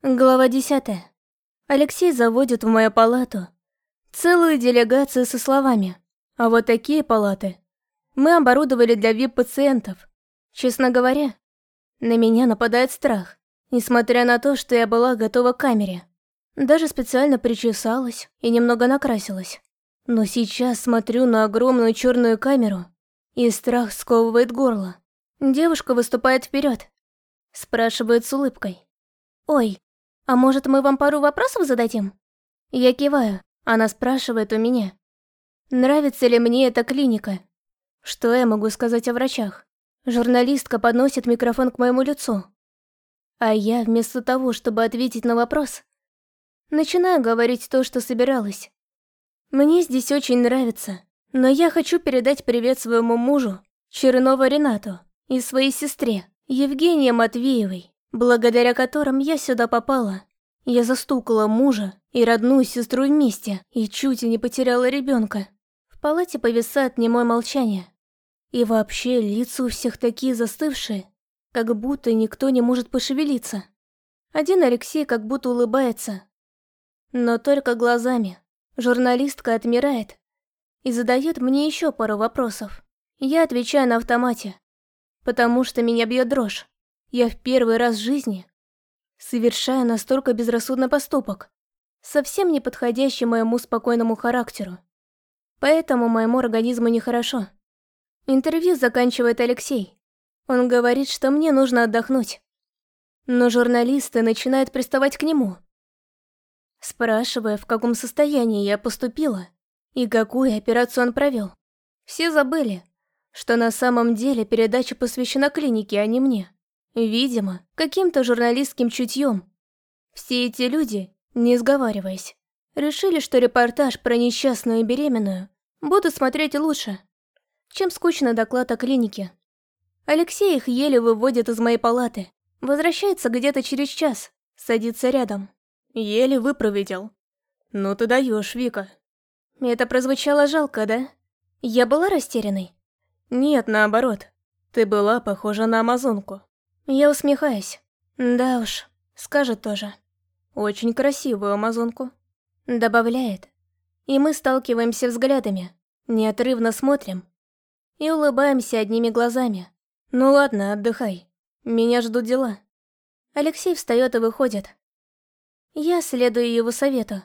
Глава 10. Алексей заводит в мою палату целую делегацию со словами «А вот такие палаты мы оборудовали для вип-пациентов». Честно говоря, на меня нападает страх, несмотря на то, что я была готова к камере. Даже специально причесалась и немного накрасилась. Но сейчас смотрю на огромную черную камеру, и страх сковывает горло. Девушка выступает вперед, спрашивает с улыбкой. «Ой, «А может, мы вам пару вопросов зададим?» Я киваю, она спрашивает у меня. Нравится ли мне эта клиника? Что я могу сказать о врачах? Журналистка подносит микрофон к моему лицу. А я, вместо того, чтобы ответить на вопрос, начинаю говорить то, что собиралась. Мне здесь очень нравится, но я хочу передать привет своему мужу, Чернову Ренату, и своей сестре, Евгении Матвеевой благодаря которым я сюда попала. Я застукала мужа и родную сестру вместе и чуть не потеряла ребенка. В палате повисает немое молчание. И вообще лица у всех такие застывшие, как будто никто не может пошевелиться. Один Алексей как будто улыбается. Но только глазами. Журналистка отмирает и задает мне еще пару вопросов. Я отвечаю на автомате, потому что меня бьет дрожь. Я в первый раз в жизни совершаю настолько безрассудный поступок, совсем не подходящий моему спокойному характеру. Поэтому моему организму нехорошо. Интервью заканчивает Алексей. Он говорит, что мне нужно отдохнуть. Но журналисты начинают приставать к нему, спрашивая, в каком состоянии я поступила и какую операцию он провел. Все забыли, что на самом деле передача посвящена клинике, а не мне. Видимо, каким-то журналистским чутьем. Все эти люди, не сговариваясь, решили, что репортаж про несчастную беременную буду смотреть лучше, чем скучный доклад о клинике. Алексей их еле выводит из моей палаты, возвращается где-то через час, садится рядом. Еле выпроведил. Ну ты даешь, Вика. Это прозвучало жалко, да? Я была растерянной? Нет, наоборот. Ты была похожа на амазонку. Я усмехаюсь. Да уж, скажет тоже. Очень красивую амазонку. Добавляет. И мы сталкиваемся взглядами, неотрывно смотрим и улыбаемся одними глазами. Ну ладно, отдыхай. Меня ждут дела. Алексей встает и выходит. Я следую его совету.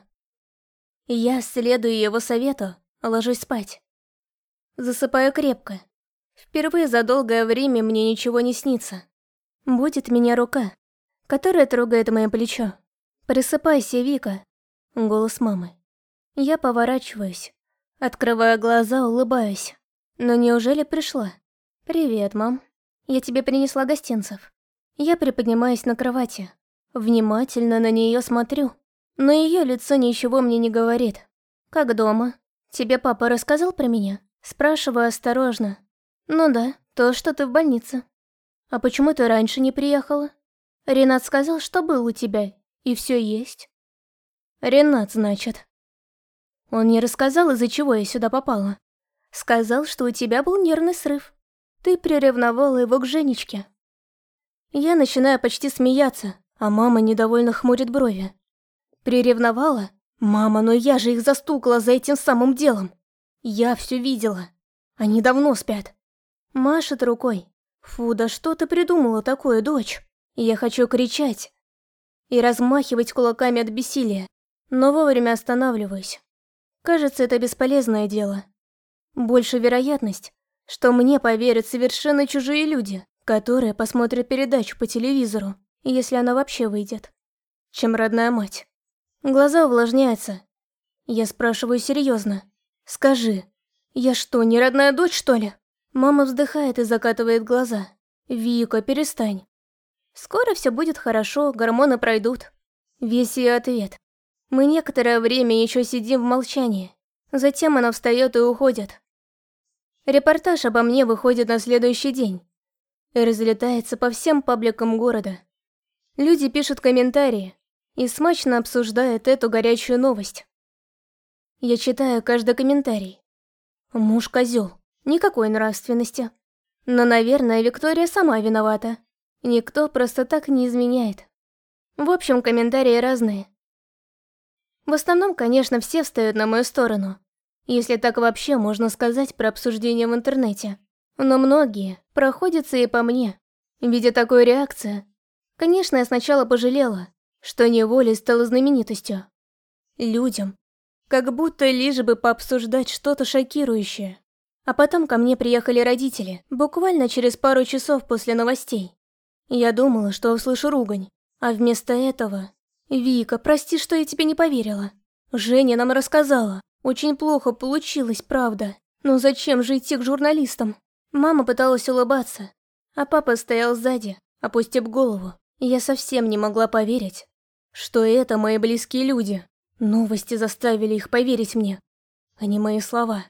Я следую его совету, ложусь спать. Засыпаю крепко. Впервые за долгое время мне ничего не снится. Будет меня рука, которая трогает мое плечо. «Просыпайся, Вика!» Голос мамы. Я поворачиваюсь, открывая глаза, улыбаюсь. Но неужели пришла? «Привет, мам. Я тебе принесла гостинцев». Я приподнимаюсь на кровати. Внимательно на нее смотрю. Но ее лицо ничего мне не говорит. «Как дома? Тебе папа рассказал про меня?» Спрашиваю осторожно. «Ну да, то, что ты в больнице». «А почему ты раньше не приехала?» «Ренат сказал, что был у тебя, и все есть». «Ренат, значит». Он не рассказал, из-за чего я сюда попала. Сказал, что у тебя был нервный срыв. Ты приревновала его к Женечке. Я начинаю почти смеяться, а мама недовольно хмурит брови. Приревновала? Мама, но я же их застукала за этим самым делом. Я все видела. Они давно спят. Машет рукой. Фу, да что ты придумала такое, дочь? Я хочу кричать и размахивать кулаками от бессилия, но вовремя останавливаюсь. Кажется, это бесполезное дело. Больше вероятность, что мне поверят совершенно чужие люди, которые посмотрят передачу по телевизору, если она вообще выйдет, чем родная мать. Глаза увлажняются. Я спрашиваю серьезно. Скажи, я что, не родная дочь, что ли? Мама вздыхает и закатывает глаза. «Вика, перестань. Скоро все будет хорошо, гормоны пройдут». Весь ее ответ. Мы некоторое время еще сидим в молчании. Затем она встает и уходит. Репортаж обо мне выходит на следующий день. И разлетается по всем пабликам города. Люди пишут комментарии и смачно обсуждают эту горячую новость. Я читаю каждый комментарий. Муж козел. Никакой нравственности. Но, наверное, Виктория сама виновата. Никто просто так не изменяет. В общем, комментарии разные. В основном, конечно, все встают на мою сторону. Если так вообще можно сказать про обсуждение в интернете. Но многие проходятся и по мне. Видя такую реакцию, конечно, я сначала пожалела, что неволей стала знаменитостью. Людям. Как будто лишь бы пообсуждать что-то шокирующее. А потом ко мне приехали родители, буквально через пару часов после новостей. Я думала, что услышу ругань, а вместо этого... «Вика, прости, что я тебе не поверила. Женя нам рассказала. Очень плохо получилось, правда. Но зачем же идти к журналистам?» Мама пыталась улыбаться, а папа стоял сзади, опустив голову. Я совсем не могла поверить, что это мои близкие люди. Новости заставили их поверить мне, а не мои слова.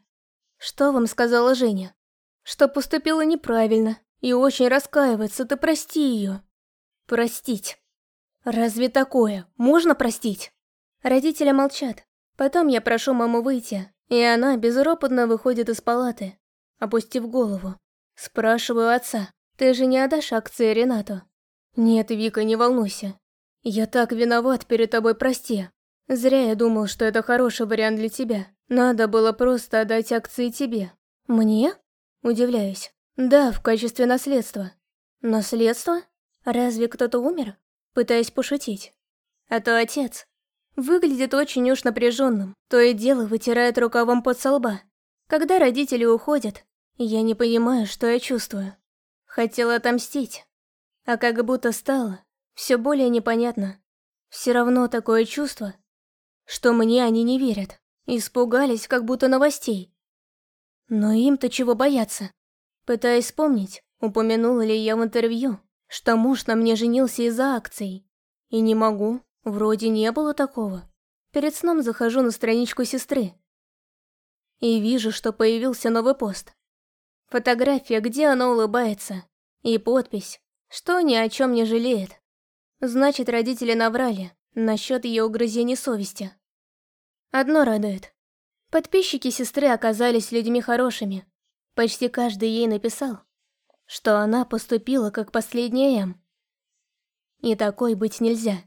Что вам сказала Женя? Что поступила неправильно и очень раскаивается, ты прости ее. Простить. Разве такое можно простить? Родители молчат. Потом я прошу маму выйти, и она безропотно выходит из палаты, опустив голову. Спрашиваю отца, ты же не отдашь акции Ренату? Нет, Вика, не волнуйся. Я так виноват перед тобой, прости. Зря я думал, что это хороший вариант для тебя. Надо было просто отдать акции тебе. Мне? Удивляюсь. Да, в качестве наследства. Наследство? Разве кто-то умер? Пытаясь пошутить. А то отец. Выглядит очень уж напряженным. То и дело вытирает рукавом под солба. Когда родители уходят, я не понимаю, что я чувствую. Хотела отомстить. А как будто стало, все более непонятно. Все равно такое чувство, что мне они не верят. Испугались, как будто новостей. Но им-то чего бояться? Пытаясь вспомнить, упомянула ли я в интервью, что муж на мне женился из-за акций. И не могу, вроде не было такого. Перед сном захожу на страничку сестры. И вижу, что появился новый пост. Фотография, где она улыбается. И подпись, что ни о чем не жалеет. Значит, родители наврали насчет ее угрызений совести. Одно радует. Подписчики сестры оказались людьми хорошими. Почти каждый ей написал, что она поступила как последняя М. И такой быть нельзя.